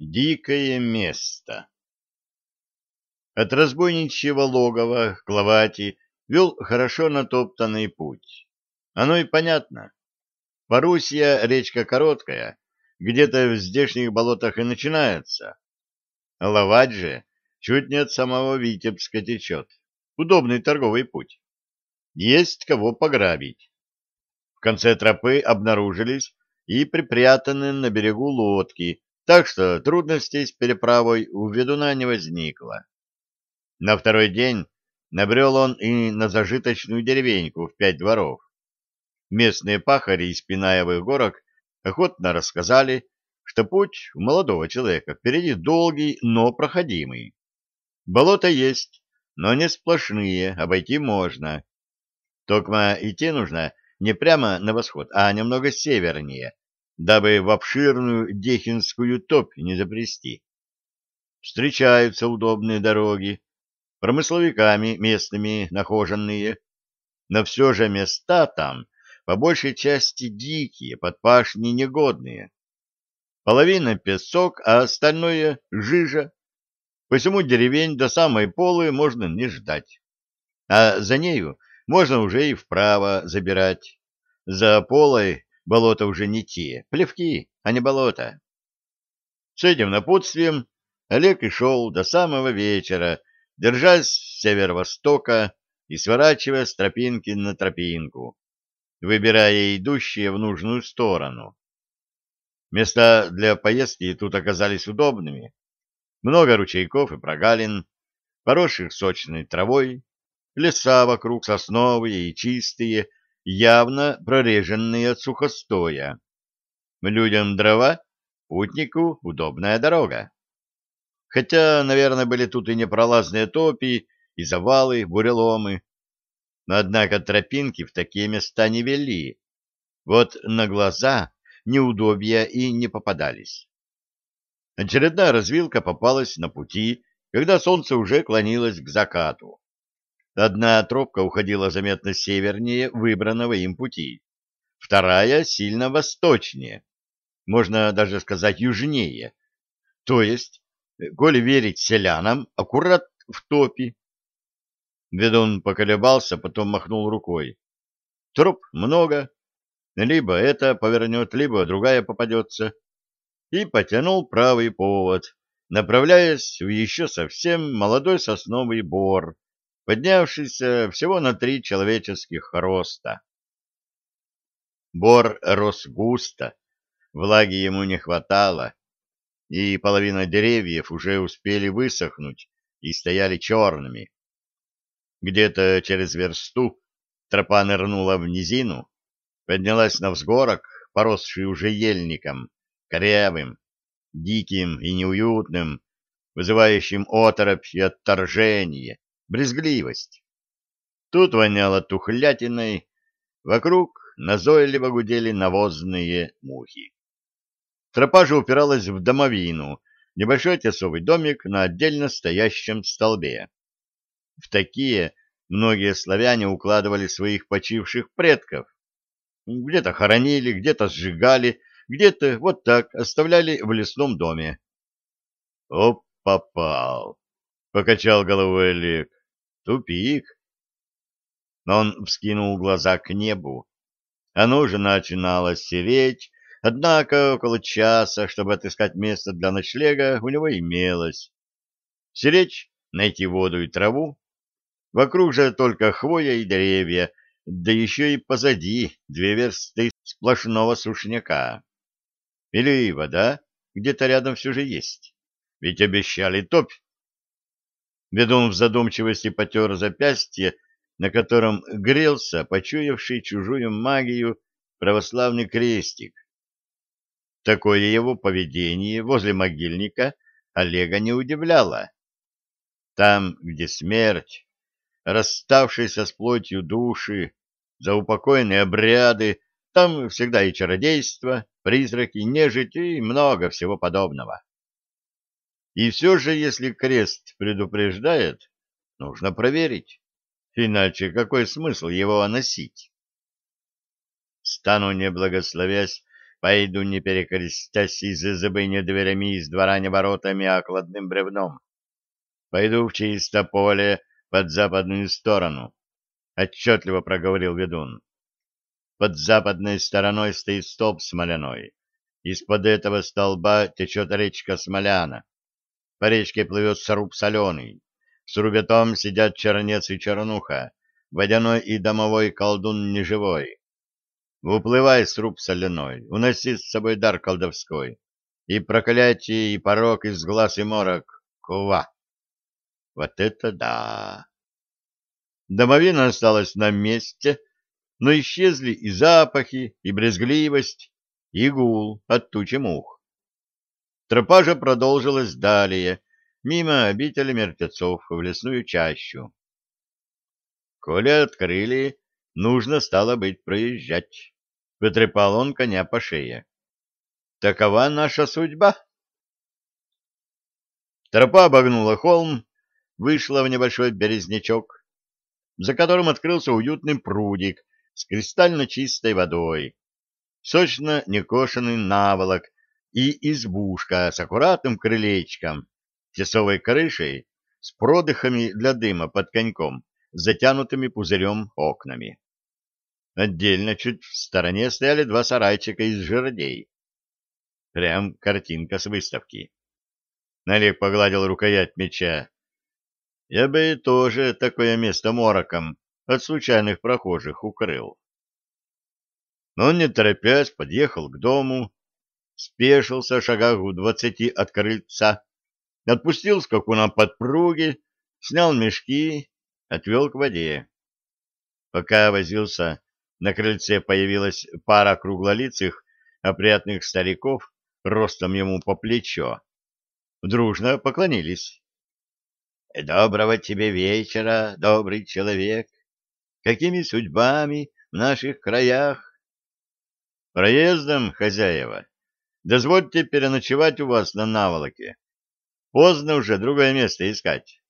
Дикое место. От разбойничьего логова к Лавати вел хорошо натоптанный путь. Оно и понятно. Парусья речка короткая, где-то в здешних болотах и начинается. А же чуть не от самого Витебска течет. Удобный торговый путь. Есть кого пограбить. В конце тропы обнаружились и припрятаны на берегу лодки, так что трудностей с переправой у ведуна не возникло. На второй день набрел он и на зажиточную деревеньку в пять дворов. Местные пахари из Пинаевых горок охотно рассказали, что путь у молодого человека впереди долгий, но проходимый. Болото есть, но не сплошные, обойти можно. Токма идти нужно не прямо на восход, а немного севернее, дабы в обширную Дехинскую топь не запрести. Встречаются удобные дороги, промысловиками местными нахоженные, но все же места там по большей части дикие, под пашни негодные. Половина песок, а остальное — жижа. Посему деревень до самой полы можно не ждать. А за нею можно уже и вправо забирать. За полой болота уже не те, плевки, а не болото. С этим напутствием Олег и шел до самого вечера, держась с северо-востока и сворачивая с тропинки на тропинку, выбирая идущие в нужную сторону. Места для поездки тут оказались удобными. Много ручейков и прогалин, поросших сочной травой, леса вокруг сосновые и чистые, явно прореженные от сухостоя. Людям дрова, путнику удобная дорога. Хотя, наверное, были тут и непролазные топи, и завалы, буреломы. Но, однако, тропинки в такие места не вели. Вот на глаза неудобья и не попадались. Очередная развилка попалась на пути, когда солнце уже клонилось к закату. Одна тропка уходила заметно севернее выбранного им пути, вторая сильно восточнее, можно даже сказать южнее, то есть, коли верить селянам, аккурат в топе. Ведун поколебался, потом махнул рукой. Троп много, либо это повернет, либо другая попадется, и потянул правый повод, направляясь в еще совсем молодой сосновый бор, поднявшийся всего на три человеческих роста. Бор рос густо, влаги ему не хватало, и половина деревьев уже успели высохнуть и стояли черными. Где-то через версту тропа нырнула в низину, поднялась на взгорок, поросший уже ельником, корявым, диким и неуютным, вызывающим оторопь и отторжение, брезгливость. Тут воняло тухлятиной, вокруг назойливо гудели навозные мухи. Тропа же упиралась в домовину, небольшой тесовый домик на отдельно стоящем столбе. В такие многие славяне укладывали своих почивших предков. Где-то хоронили, где-то сжигали, где-то вот так оставляли в лесном доме. — Оп, попал! — покачал головой Олег. — Тупик. Но он вскинул глаза к небу. Оно уже начинало сереть, однако около часа, чтобы отыскать место для ночлега, у него имелось. Серечь, найти воду и траву. Вокруг же только хвоя и деревья, да еще и позади две версты сплошного сушняка. Или вода где-то рядом все же есть. Ведь обещали топь. Ведун в задумчивости потер запястье, на котором грелся почуявший чужую магию православный крестик. Такое его поведение возле могильника Олега не удивляло. Там, где смерть, расставшиеся с плотью души, заупокойные обряды, там всегда и чародейство, призраки, нежить и много всего подобного. И все же, если крест предупреждает, нужно проверить, иначе какой смысл его носить? Стану не благословясь, Пойду не перекрестясь из избы не дверями, из двора не воротами, а кладным бревном. Пойду в чисто поле под западную сторону, — отчетливо проговорил ведун. Под западной стороной стоит столб смоляной. Из-под этого столба течет речка Смоляна. По речке плывет сруб соленый. В срубе том сидят чернец и чернуха, водяной и домовой колдун неживой. Уплывай, сруб соляной, уноси с собой дар колдовской, и проклятие, и порог из глаз и морок. Кува! Вот это да! Домовина осталась на месте, но исчезли и запахи, и брезгливость, и гул от тучи мух. Тропа же продолжилась далее, мимо обители мертвецов в лесную чащу. Коли открыли, нужно стало быть проезжать. Потрепал он коня по шее. Такова наша судьба. Тропа обогнула холм, вышла в небольшой березнячок, за которым открылся уютный прудик с кристально чистой водой, сочно некошенный наволок и избушка с аккуратным крылечком, тесовой крышей, с продыхами для дыма под коньком, затянутыми пузырем окнами. Отдельно чуть в стороне стояли два сарайчика из жердей. Прям картинка с выставки. Олег погладил рукоять меча. Я бы тоже такое место мороком от случайных прохожих укрыл. Но он, не торопясь, подъехал к дому, спешился шагах в двадцати от крыльца, отпустил скакуна подпруги, снял мешки, отвел к воде. Пока возился, на крыльце появилась пара круглолицых, опрятных стариков, ростом ему по плечо. Дружно поклонились. — Доброго тебе вечера, добрый человек! Какими судьбами в наших краях? — Проездом, хозяева. Дозвольте переночевать у вас на наволоке. Поздно уже другое место искать.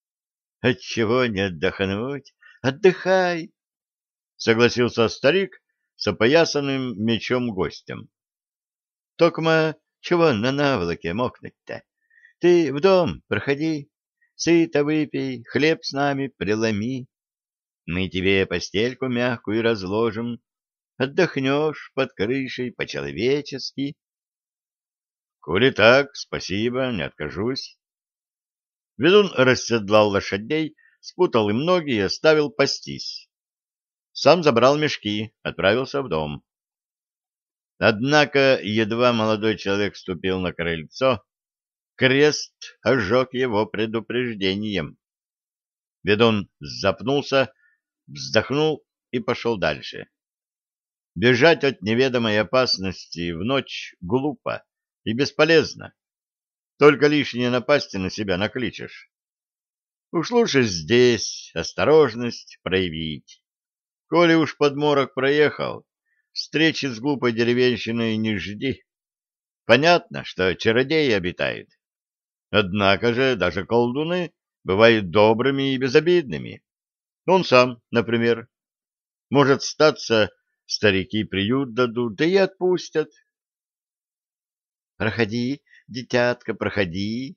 — Отчего не отдохнуть? Отдыхай! — согласился старик с опоясанным мечом гостем. — Токма, чего на наволоке мокнуть-то? Ты в дом проходи, сыто выпей, хлеб с нами приломи. Мы тебе постельку мягкую разложим, отдохнешь под крышей по-человечески. — Коли так, спасибо, не откажусь. Ведун расседлал лошадей, спутал им ноги и оставил пастись. Сам забрал мешки, отправился в дом. Однако едва молодой человек ступил на крыльцо, крест ожег его предупреждением. Ведун запнулся, вздохнул и пошел дальше. Бежать от неведомой опасности в ночь глупо и бесполезно. Только лишние напасти на себя накличешь. Уж лучше здесь осторожность проявить. Коли уж подморок проехал, встречи с глупой деревенщиной не жди. Понятно, что чародеи обитают. Однако же даже колдуны бывают добрыми и безобидными. Он сам, например. Может статься, старики приют дадут, да и отпустят. «Проходи, дитятка, проходи!»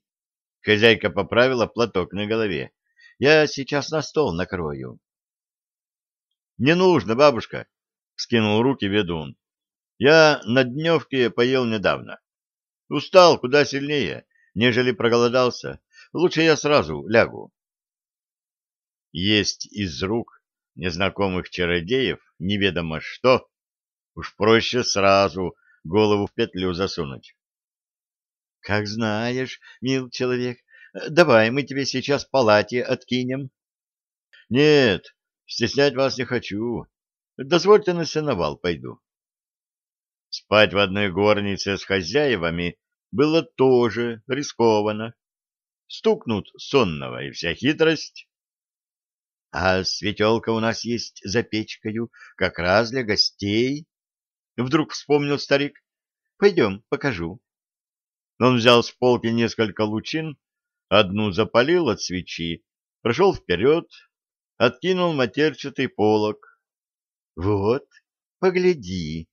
Хозяйка поправила платок на голове. «Я сейчас на стол накрою». Не нужно, бабушка, скинул руки ведун. Я на дневке поел недавно. Устал куда сильнее, нежели проголодался. Лучше я сразу лягу. Есть из рук незнакомых чародеев неведомо что, уж проще сразу голову в петлю засунуть. — Как знаешь, мил человек, давай мы тебе сейчас палате откинем. — Нет, Стеснять вас не хочу. Дозвольте на сеновал пойду. Спать в одной горнице с хозяевами было тоже рискованно. Стукнут сонного, и вся хитрость. — А светелка у нас есть за печкою, как раз для гостей. Вдруг вспомнил старик. — Пойдем, покажу. Он взял с полки несколько лучин, одну запалил от свечи, прошел вперед, откинул матерчатый полог. Вот, погляди.